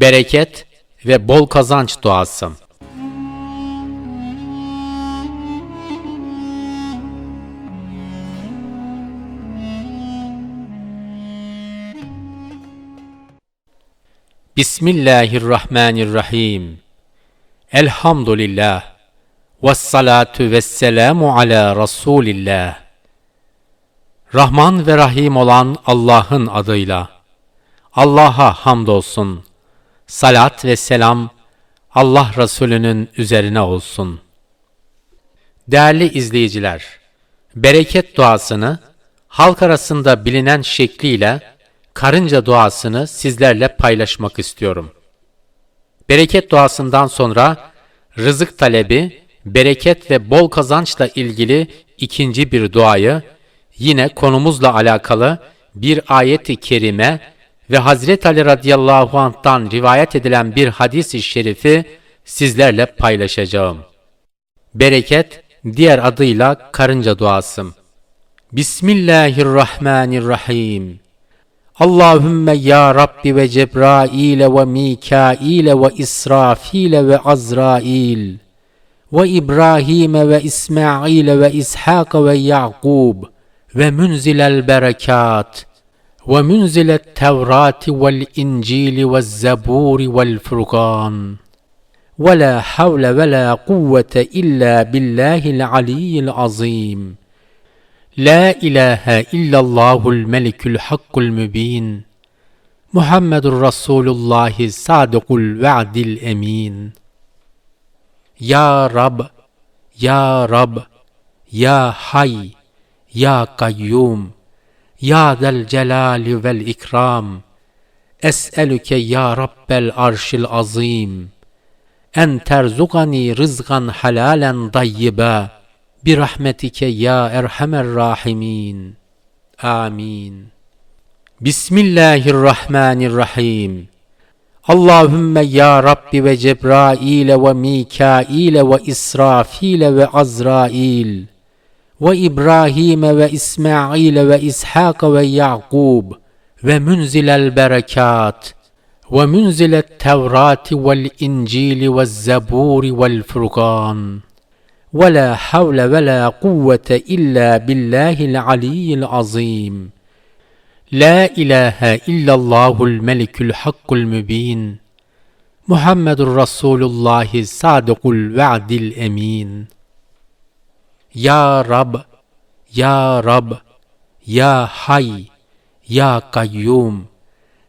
bereket ve bol kazanç duası. Bismillahirrahmanirrahim. Elhamdülillah. Ve salatu ve selamu ala Resulillah. Rahman ve Rahim olan Allah'ın adıyla. Allah'a hamdolsun. Salat ve selam Allah Resulü'nün üzerine olsun. Değerli izleyiciler, bereket duasını halk arasında bilinen şekliyle karınca duasını sizlerle paylaşmak istiyorum. Bereket duasından sonra rızık talebi, bereket ve bol kazançla ilgili ikinci bir duayı yine konumuzla alakalı bir ayet-i kerime ve Hazreti Ali radıyallahu anh'tan rivayet edilen bir hadis-i şerifi sizlerle paylaşacağım. Bereket diğer adıyla karınca duası. Bismillahirrahmanirrahim. Allahümme ya Rabbi ve Cebrail ve Mikail ve İsrafil ve Azrail ve İbrahim ve İsmail ve İshak ve Yaqub ve münzilel berekat ve münzilet Tevrat vel İncil ve Zebur vel Furkan ve la havle ve la kuvvete illa billahil aliyyil azim. La ilahe illallahul melikül hakkul mübin. Muhammedur Resulullah sadıkul ve'dil emin. Ya Rab, Ya Rab, Ya Del Celali vel İkram. Es'elüke Ya Rabbel Arşil Azim. En terzugani rızgan halalen dayyiba. Birahmetike ya erhamer rahimin. Amin. Bismillahirrahmanirrahim. Allahümme ya Rabbi ve Cebrail ve Mikail ve İsrafil ve Azrail ve İbrahim ve İsmail ve İshak ve Yaqub ve münzilel berekat ve münzilet Tevrat vel İncil ve Zebur vel Furkan ve la havle ve la kuvvete illa billahil aliyyil azim. La ilahe Ya Rab, Ya Rab, Ya Hay, Ya Kayyum,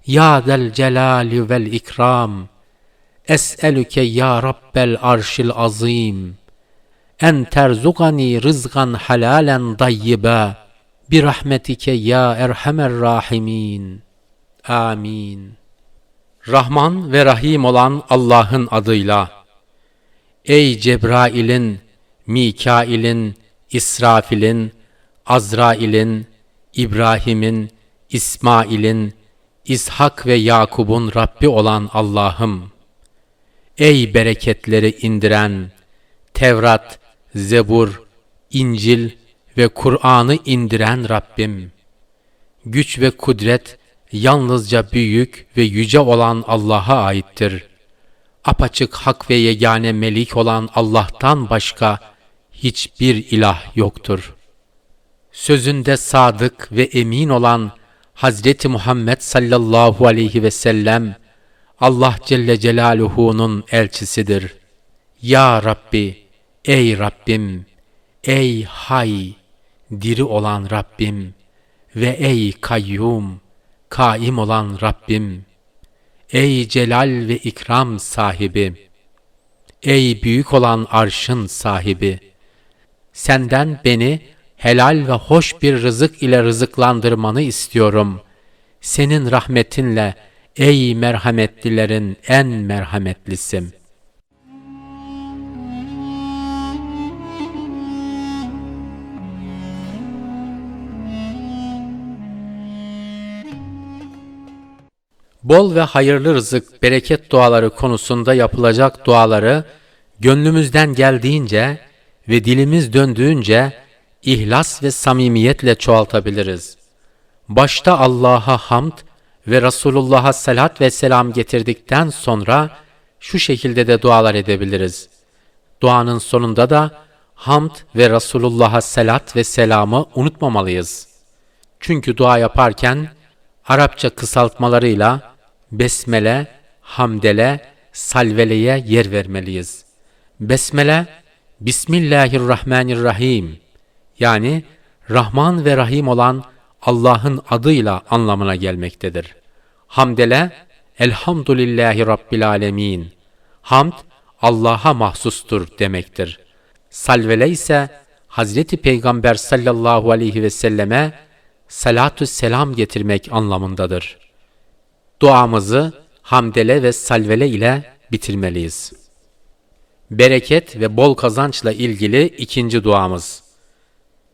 Ya Del Celali vel İkram. Es'elüke Ya Rabbel Arşil Azim. En terzugani rızgan halalen dayyiba. Birahmetike ya erhamer rahimin. Amin. Rahman ve Rahim olan Allah'ın adıyla. Ey Cebrail'in, Mikail'in, İsrafil'in, Azrail'in, İbrahim'in, İsmail'in, İshak ve Yakub'un Rabbi olan Allah'ım. Ey bereketleri indiren, Tevrat, Zebur, İncil ve Kur'an'ı indiren Rabbim. Güç ve kudret yalnızca büyük ve yüce olan Allah'a aittir. Apaçık hak ve yegane melik olan Allah'tan başka hiçbir ilah yoktur. Sözünde sadık ve emin olan Hazreti Muhammed sallallahu aleyhi ve sellem Allah Celle Celaluhu'nun elçisidir. Ya Rabbi, ey Rabbim, ey Hay, diri olan Rabbim ve ey kayyum, kaim olan Rabbim, ey celal ve ikram sahibi, ey büyük olan arşın sahibi, senden beni helal ve hoş bir rızık ile rızıklandırmanı istiyorum. Senin rahmetinle ey merhametlilerin en merhametlisim.'' Bol ve hayırlı rızık, bereket duaları konusunda yapılacak duaları gönlümüzden geldiğince ve dilimiz döndüğünce ihlas ve samimiyetle çoğaltabiliriz. Başta Allah'a hamd ve Resulullah'a salat ve selam getirdikten sonra şu şekilde de dualar edebiliriz. Duanın sonunda da hamd ve Resulullah'a salat ve selamı unutmamalıyız. Çünkü dua yaparken Arapça kısaltmalarıyla besmele, hamdele, salveleye yer vermeliyiz. Besmele, Bismillahirrahmanirrahim yani Rahman ve Rahim olan Allah'ın adıyla anlamına gelmektedir. Hamdele, Elhamdülillahi Rabbil Alemin. Hamd, Allah'a mahsustur demektir. Salvele ise Hazreti Peygamber sallallahu aleyhi ve selleme salatü selam getirmek anlamındadır. Duamızı hamdele ve salvele ile bitirmeliyiz. Bereket ve bol kazançla ilgili ikinci duamız.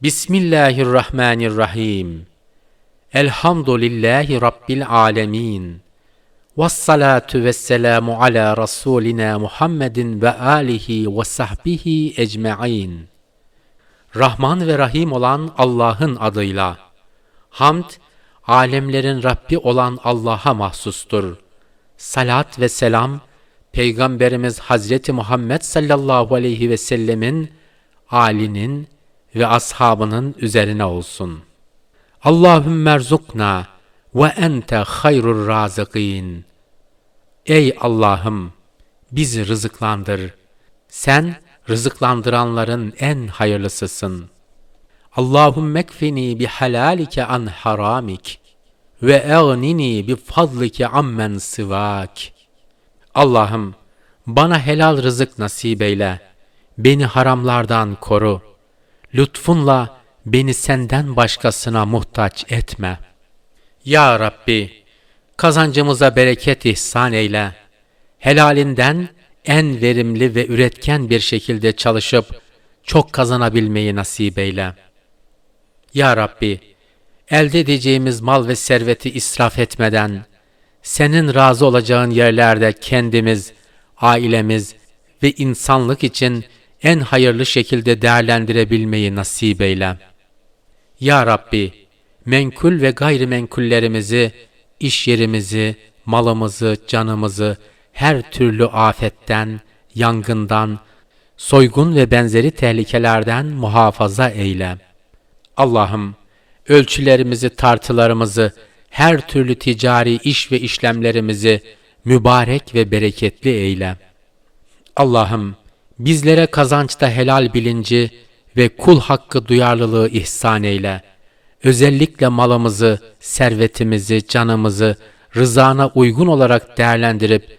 Bismillahirrahmanirrahim. Elhamdülillahi Rabbil alemin. Vessalatu vesselamu ala Rasulina Muhammedin ve alihi ve sahbihi ecma'in. Rahman ve Rahim olan Allah'ın adıyla. Hamd, alemlerin Rabbi olan Allah'a mahsustur. Salat ve selam, Peygamberimiz Hazreti Muhammed sallallahu aleyhi ve sellemin, alinin ve ashabının üzerine olsun. Allahümme erzukna ve ente hayrur razıkin. Ey Allah'ım, bizi rızıklandır. Sen rızıklandıranların en hayırlısısın. Allahümme kfini bi halalike an haramik ve eğnini bi fadlike ammen sıvak. Allah'ım bana helal rızık nasip eyle. Beni haramlardan koru. Lütfunla beni senden başkasına muhtaç etme. Ya Rabbi, kazancımıza bereket ihsan eyle. Helalinden en verimli ve üretken bir şekilde çalışıp çok kazanabilmeyi nasip eyle. Ya Rabbi, elde edeceğimiz mal ve serveti israf etmeden, senin razı olacağın yerlerde kendimiz, ailemiz ve insanlık için en hayırlı şekilde değerlendirebilmeyi nasip eyle. Ya Rabbi, menkul ve gayrimenkullerimizi, iş yerimizi, malımızı, canımızı her türlü afetten, yangından, soygun ve benzeri tehlikelerden muhafaza eyle. Allah'ım, ölçülerimizi, tartılarımızı, her türlü ticari iş ve işlemlerimizi mübarek ve bereketli eyle. Allah'ım, bizlere kazançta helal bilinci ve kul hakkı duyarlılığı ihsan eyle. Özellikle malımızı, servetimizi, canımızı rızana uygun olarak değerlendirip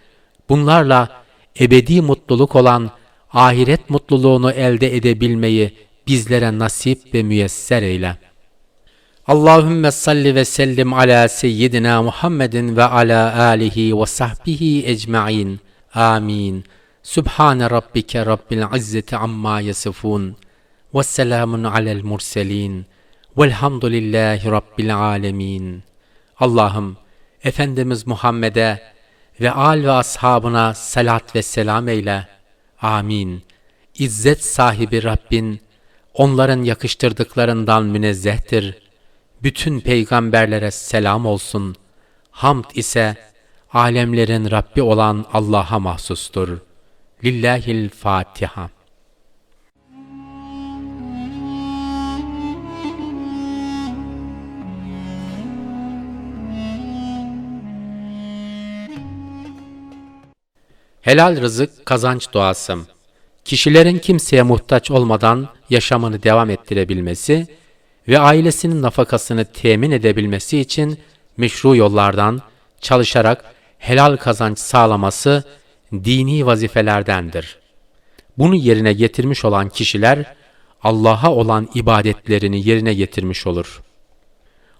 bunlarla ebedi mutluluk olan ahiret mutluluğunu elde edebilmeyi bizlere nasip ve müyesser eyle. Allahümme salli ve sellim ala seyyidina Muhammedin ve ala alihi ve sahbihi ecma'in. Amin. Subhane rabbike rabbil izzeti amma yasifun. Ve selamun alel murselin. Velhamdülillahi rabbil alemin. Allah'ım Efendimiz Muhammed'e ve al ve ashabına salat ve selam eyle. Amin. İzzet sahibi Rabbin onların yakıştırdıklarından münezzehtir. Bütün peygamberlere selam olsun. Hamd ise alemlerin Rabbi olan Allah'a mahsustur. Lillahil Fatiha. Helal rızık kazanç doğası. Kişilerin kimseye muhtaç olmadan yaşamını devam ettirebilmesi ve ailesinin nafakasını temin edebilmesi için meşru yollardan çalışarak helal kazanç sağlaması dini vazifelerdendir. Bunu yerine getirmiş olan kişiler Allah'a olan ibadetlerini yerine getirmiş olur.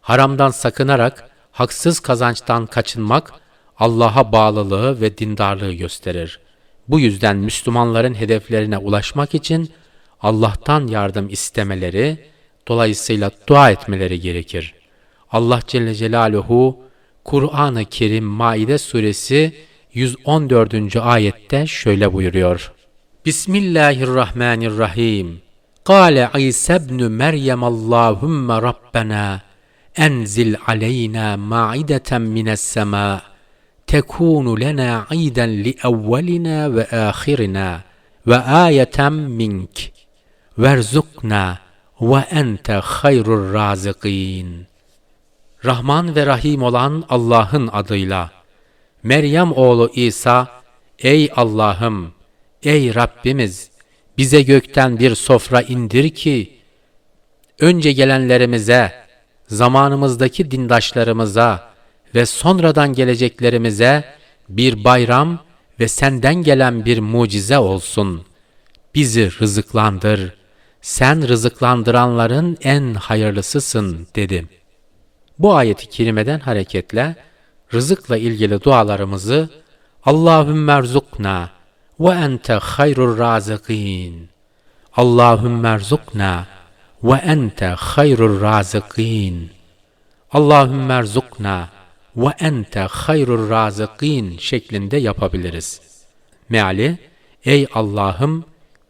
Haramdan sakınarak haksız kazançtan kaçınmak Allah'a bağlılığı ve dindarlığı gösterir. Bu yüzden Müslümanların hedeflerine ulaşmak için Allah'tan yardım istemeleri, dolayısıyla dua etmeleri gerekir. Allah Celle Celaluhu Kur'an-ı Kerim Maide suresi 114. ayette şöyle buyuruyor. Bismillahirrahmanirrahim. Kale İsa ibn Meryem Allahümme Rabbena Enzil aleyna ma'ideten mines sema tekunu lena iden li evvelina ve ahirina ve ayeten mink verzukna ve ente hayrur razıkin. Rahman ve Rahim olan Allah'ın adıyla. Meryem oğlu İsa, ey Allah'ım, ey Rabbimiz, bize gökten bir sofra indir ki, önce gelenlerimize, zamanımızdaki dindaşlarımıza ve sonradan geleceklerimize bir bayram ve senden gelen bir mucize olsun. Bizi rızıklandır. Sen rızıklandıranların en hayırlısısın dedi. Bu ayeti kerimeden hareketle rızıkla ilgili dualarımızı Allahümme erzukna ve ente hayrur razıkin. Allahümme erzukna ve ente hayrur razıkin. Allahümme erzukna ve ente hayrur razıkin şeklinde yapabiliriz. Meali, ey Allah'ım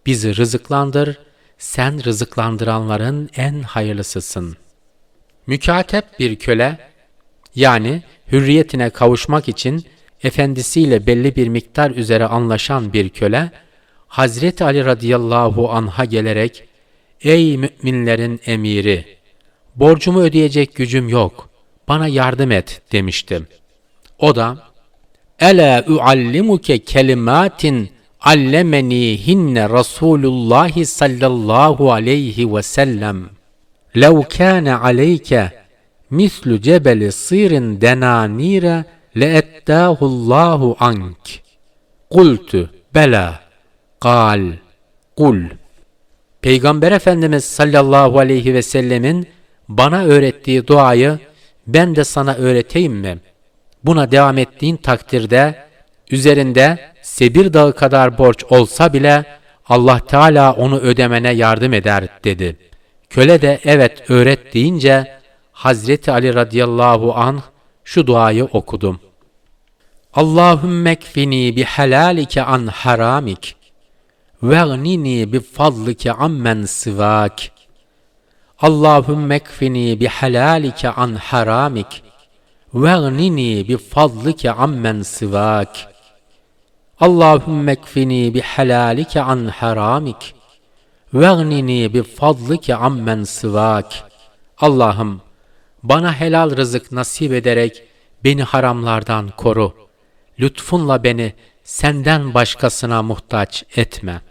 bizi rızıklandır, sen rızıklandıranların en hayırlısısın. Mükatep bir köle, yani hürriyetine kavuşmak için efendisiyle belli bir miktar üzere anlaşan bir köle, Hazreti Ali radıyallahu anha gelerek, Ey müminlerin emiri! Borcumu ödeyecek gücüm yok. Bana yardım et demiştim. O da, Ela uallimuke kelimatin allemenihinne Resulullah sallallahu aleyhi ve sellem. Lev kâne aleyke mislu cebeli sirin denanire leettâhullahu ank. Kultu bela. Kal. Kul. Peygamber Efendimiz sallallahu aleyhi ve sellemin bana öğrettiği duayı ben de sana öğreteyim mi? Buna devam ettiğin takdirde üzerinde Sebir dağı kadar borç olsa bile Allah Teala onu ödemene yardım eder dedi. Köle de evet öğret deyince Hazreti Ali radıyallahu anh şu duayı okudum. Allahümme kfini bi halalike an haramik ve'gnini bi fadlike ammen sivak. Allahümme kfini bi halalike an haramik ve'gnini bi fadlike ammen sivak. Allahümme kfini bi halalike an haramik ve'gnini bi fadlike ammen sivak. Allah'ım bana helal rızık nasip ederek beni haramlardan koru. Lütfunla beni senden başkasına muhtaç etme.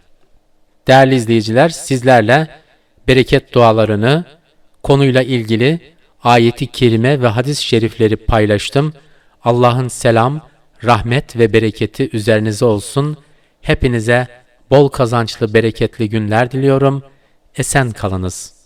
Değerli izleyiciler, sizlerle bereket dualarını, konuyla ilgili ayeti kerime ve hadis-i şerifleri paylaştım. Allah'ın selam, rahmet ve bereketi üzerinize olsun. Hepinize bol kazançlı, bereketli günler diliyorum. Esen kalınız.